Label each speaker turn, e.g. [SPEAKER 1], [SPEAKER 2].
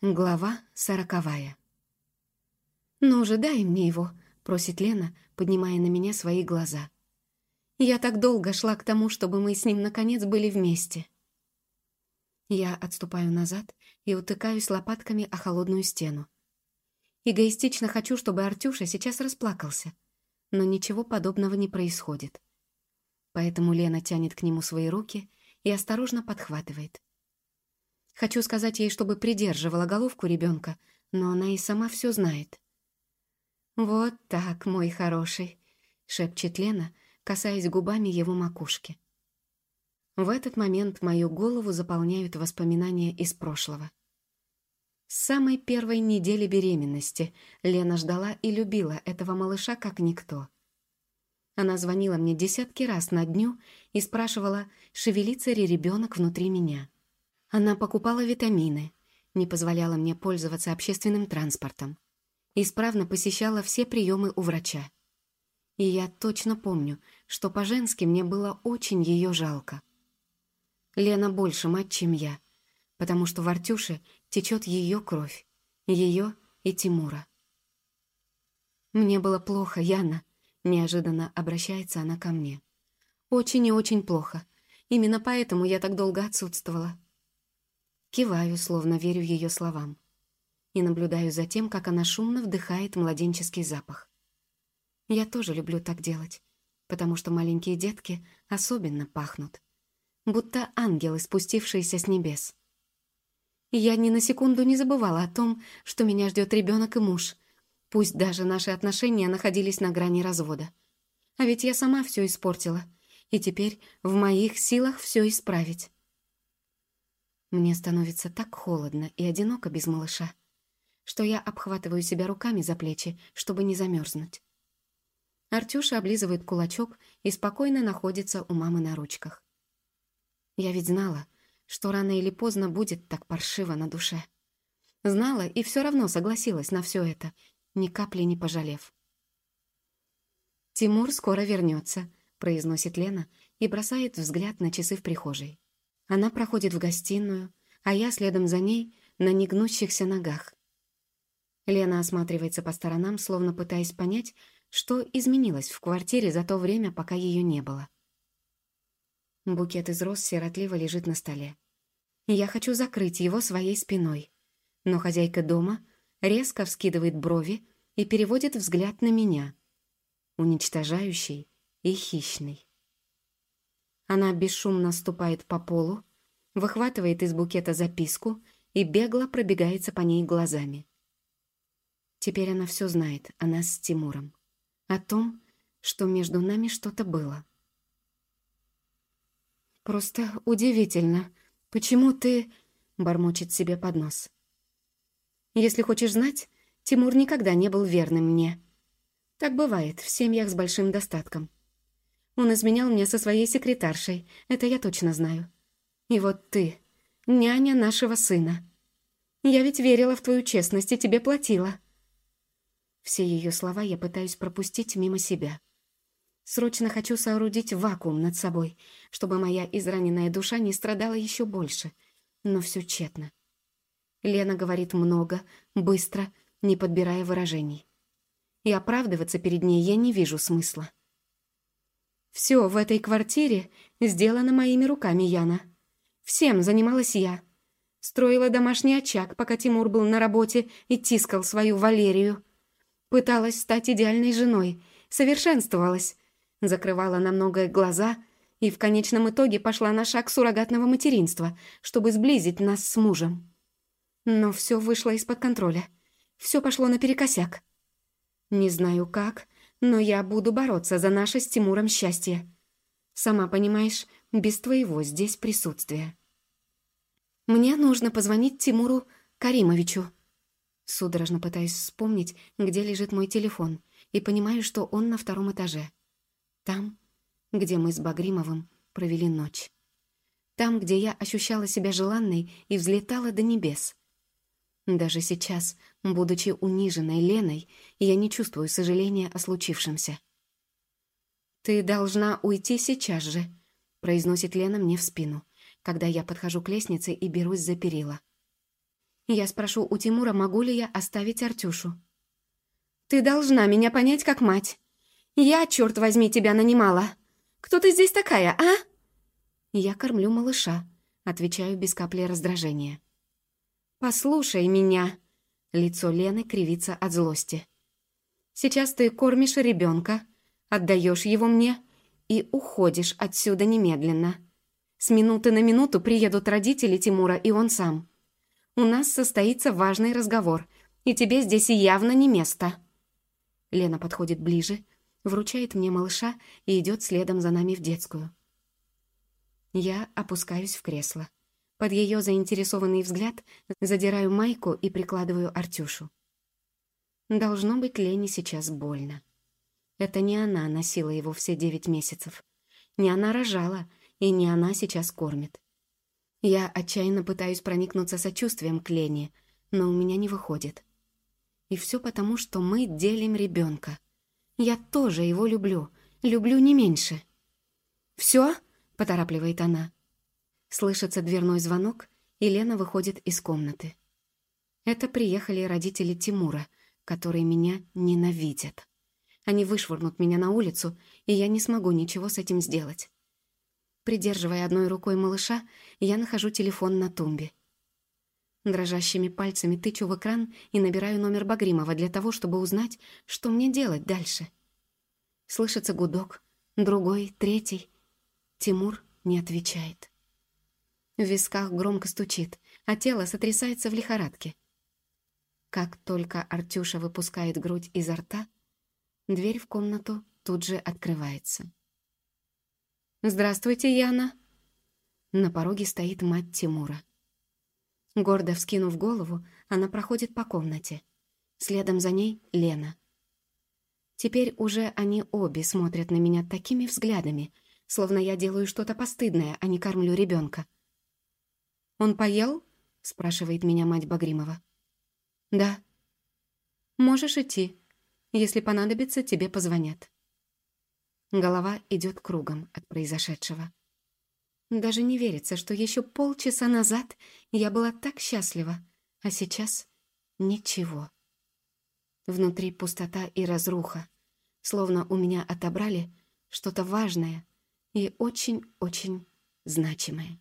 [SPEAKER 1] Глава сороковая. «Ну же, дай мне его», — просит Лена, поднимая на меня свои глаза. «Я так долго шла к тому, чтобы мы с ним наконец были вместе». Я отступаю назад и утыкаюсь лопатками о холодную стену. Эгоистично хочу, чтобы Артюша сейчас расплакался, но ничего подобного не происходит. Поэтому Лена тянет к нему свои руки и осторожно подхватывает. Хочу сказать ей, чтобы придерживала головку ребенка, но она и сама все знает. «Вот так, мой хороший», — шепчет Лена, касаясь губами его макушки. В этот момент мою голову заполняют воспоминания из прошлого. С самой первой недели беременности Лена ждала и любила этого малыша как никто. Она звонила мне десятки раз на дню и спрашивала, шевелится ли ребенок внутри меня. Она покупала витамины, не позволяла мне пользоваться общественным транспортом, исправно посещала все приемы у врача. И я точно помню, что по-женски мне было очень ее жалко. Лена больше мать, чем я, потому что в Артюше течет ее кровь, ее и Тимура. «Мне было плохо, Яна», — неожиданно обращается она ко мне. «Очень и очень плохо. Именно поэтому я так долго отсутствовала». Киваю, словно верю ее словам. И наблюдаю за тем, как она шумно вдыхает младенческий запах. Я тоже люблю так делать, потому что маленькие детки особенно пахнут. Будто ангелы, спустившиеся с небес. Я ни на секунду не забывала о том, что меня ждет ребенок и муж, пусть даже наши отношения находились на грани развода. А ведь я сама все испортила, и теперь в моих силах все исправить. Мне становится так холодно и одиноко без малыша, что я обхватываю себя руками за плечи, чтобы не замерзнуть. Артюша облизывает кулачок и спокойно находится у мамы на ручках. Я ведь знала, что рано или поздно будет так паршиво на душе. Знала и все равно согласилась на все это, ни капли не пожалев. «Тимур скоро вернется», — произносит Лена и бросает взгляд на часы в прихожей. Она проходит в гостиную, а я следом за ней на негнущихся ногах. Лена осматривается по сторонам, словно пытаясь понять, что изменилось в квартире за то время, пока ее не было. Букет из роз сиротливо лежит на столе. Я хочу закрыть его своей спиной, но хозяйка дома резко вскидывает брови и переводит взгляд на меня, уничтожающий и хищный. Она бесшумно ступает по полу, выхватывает из букета записку и бегло пробегается по ней глазами. Теперь она все знает о нас с Тимуром. О том, что между нами что-то было. «Просто удивительно. Почему ты...» — бормочет себе под нос. «Если хочешь знать, Тимур никогда не был верным мне. Так бывает в семьях с большим достатком. Он изменял мне со своей секретаршей, это я точно знаю. И вот ты, няня нашего сына. Я ведь верила в твою честность и тебе платила. Все ее слова я пытаюсь пропустить мимо себя. Срочно хочу соорудить вакуум над собой, чтобы моя израненная душа не страдала еще больше. Но все тщетно. Лена говорит много, быстро, не подбирая выражений. И оправдываться перед ней я не вижу смысла. Все в этой квартире сделано моими руками, Яна. Всем занималась я. Строила домашний очаг, пока Тимур был на работе и тискал свою Валерию. Пыталась стать идеальной женой, совершенствовалась, закрывала на многое глаза и в конечном итоге пошла на шаг суррогатного материнства, чтобы сблизить нас с мужем. Но все вышло из-под контроля. Все пошло наперекосяк. Не знаю как, но я буду бороться за наше с Тимуром счастье. Сама понимаешь, без твоего здесь присутствия. Мне нужно позвонить Тимуру Каримовичу. Судорожно пытаюсь вспомнить, где лежит мой телефон, и понимаю, что он на втором этаже. Там, где мы с Багримовым провели ночь. Там, где я ощущала себя желанной и взлетала до небес. Даже сейчас, будучи униженной Леной, я не чувствую сожаления о случившемся. «Ты должна уйти сейчас же», — произносит Лена мне в спину, когда я подхожу к лестнице и берусь за перила. Я спрошу у Тимура, могу ли я оставить Артюшу. «Ты должна меня понять как мать. Я, черт возьми, тебя нанимала. Кто ты здесь такая, а?» «Я кормлю малыша», — отвечаю без капли раздражения. «Послушай меня», — лицо Лены кривится от злости. «Сейчас ты кормишь ребенка, отдаешь его мне и уходишь отсюда немедленно. С минуты на минуту приедут родители Тимура и он сам. У нас состоится важный разговор, и тебе здесь явно не место». Лена подходит ближе, вручает мне малыша и идет следом за нами в детскую. Я опускаюсь в кресло. Под ее заинтересованный взгляд задираю майку и прикладываю Артюшу. Должно быть, Лене сейчас больно. Это не она носила его все девять месяцев. Не она рожала, и не она сейчас кормит. Я отчаянно пытаюсь проникнуться сочувствием к Лене, но у меня не выходит. И все потому, что мы делим ребенка. Я тоже его люблю, люблю не меньше. «Все?» — поторапливает она. Слышится дверной звонок, и Лена выходит из комнаты. Это приехали родители Тимура, которые меня ненавидят. Они вышвырнут меня на улицу, и я не смогу ничего с этим сделать. Придерживая одной рукой малыша, я нахожу телефон на тумбе. Дрожащими пальцами тычу в экран и набираю номер Багримова для того, чтобы узнать, что мне делать дальше. Слышится гудок, другой, третий. Тимур не отвечает. В висках громко стучит, а тело сотрясается в лихорадке. Как только Артюша выпускает грудь изо рта, дверь в комнату тут же открывается. «Здравствуйте, Яна!» На пороге стоит мать Тимура. Гордо вскинув голову, она проходит по комнате. Следом за ней Лена. Теперь уже они обе смотрят на меня такими взглядами, словно я делаю что-то постыдное, а не кормлю ребенка. «Он поел?» — спрашивает меня мать Багримова. «Да». «Можешь идти. Если понадобится, тебе позвонят». Голова идет кругом от произошедшего. Даже не верится, что еще полчаса назад я была так счастлива, а сейчас ничего. Внутри пустота и разруха, словно у меня отобрали что-то важное и очень-очень значимое.